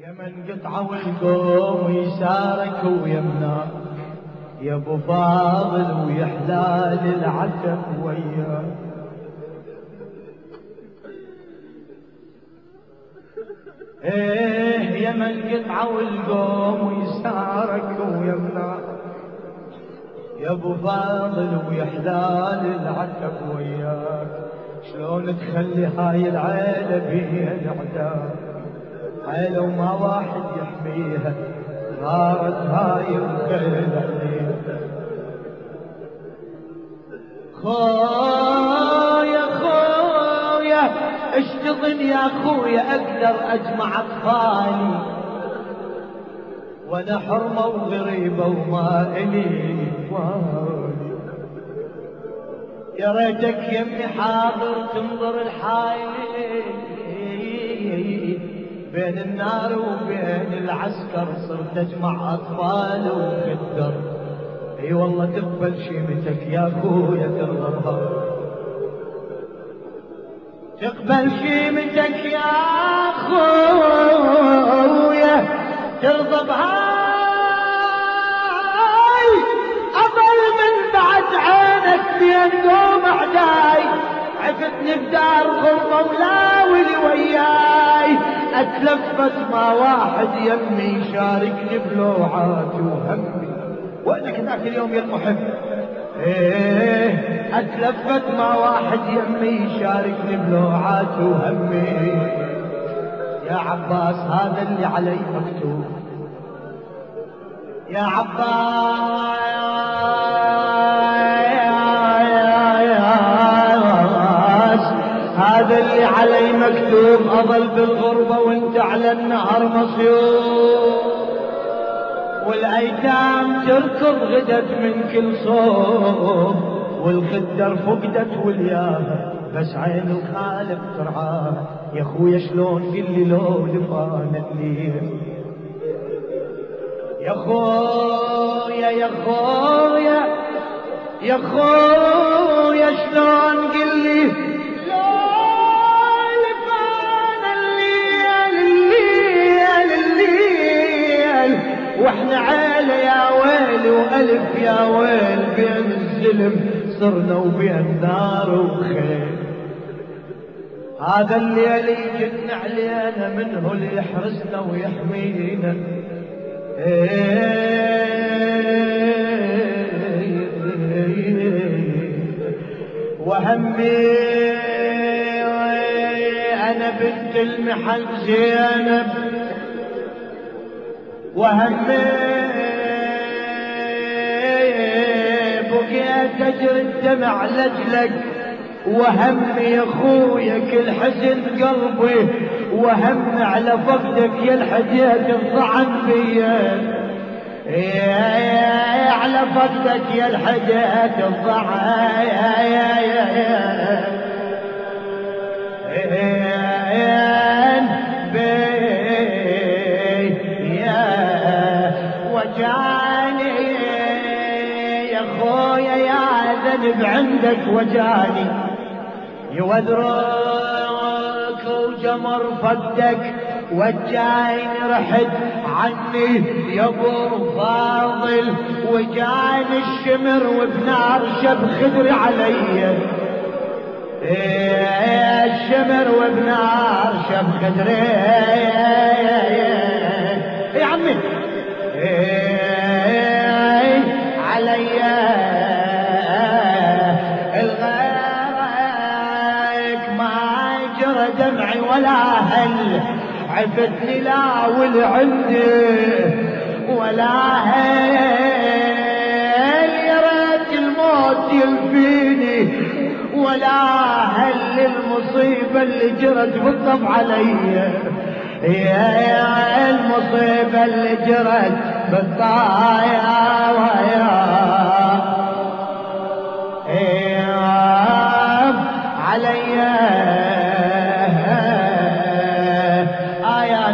يا من قطعوا القوم يسارك ويمنا. يا أبو فاضل ويحلال العتب وياك إيه يا من قطعوا القوم ويسارك ويمنا. يا أبو فاضل ويحلال العتب وياك شلون تخلي هاي العيلة بين عداك عيلة وما واحد يحميها غارت هاي عليها خويا خويا اشتغل يا خويا أقدر أجمع أطفالي؟ وأنا حرمة وغريبة وما إلي يا ريتك يمي حاضر تنظر الحايل بين النار وبين العسكر صرت أجمع أطفال وخدر أي والله تقبل شيمتك يا أخويا ترضى تقبل شيمتك يا أخويا ترضى بهاي اضل من بعد عينك بين قوم اعداي عفتني بدار غربة ولا ولي وياي. أتلفت ما واحد يمي يشاركني بلوعاتي وهمي وينك ذاك اليوم يا المحب. إيه أتلفت ما واحد يمي يشاركني بلوعاتي وهمي يا عباس هذا اللي علي مكتوب. يا عباس. علي مكتوب أظل بالغربة وانت على النهر مصيوب. والأيتام تركض غدت من كل صوب والخدر فقدت والياها بس عين الخالق ترعاها يا خويا شلون قل لي لو لفانا الليل يا خويا يا خويا يا خويا شلون ويل بين الزلم صرنا وبين نار وخيل هذا الليل يجن علينا منه اللي يحرسنا ويحمينا. وهمي أنا بنت المحل زينب. وهمي بقيت اجري الدمع لاجلك وهمي يا خويا كل حزن قلبي وهم على فقدك يا الحجيت الطعن بيا على فقدك يا الحجيت الطعن وجاني يا ذنب عندك وجاني. يوذرك وجمر فدك وجاني رحت عني يا ابو فاضل وجاني الشمر وبنار شب خدري علي. إيه الشمر وبنار شب خدري دمعي ولا هل عفتني لا والعندي ولا هل ريت الموت يلفيني ولا هل المصيبة اللي جرت بالطب علي؟ يا المصيبة اللي جرت بالطايا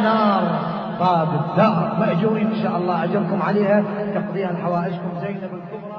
آيا نار باب الثار مأجورين إن شاء الله. أجركم عليها. تقضيها لحوائجكم زينب الكل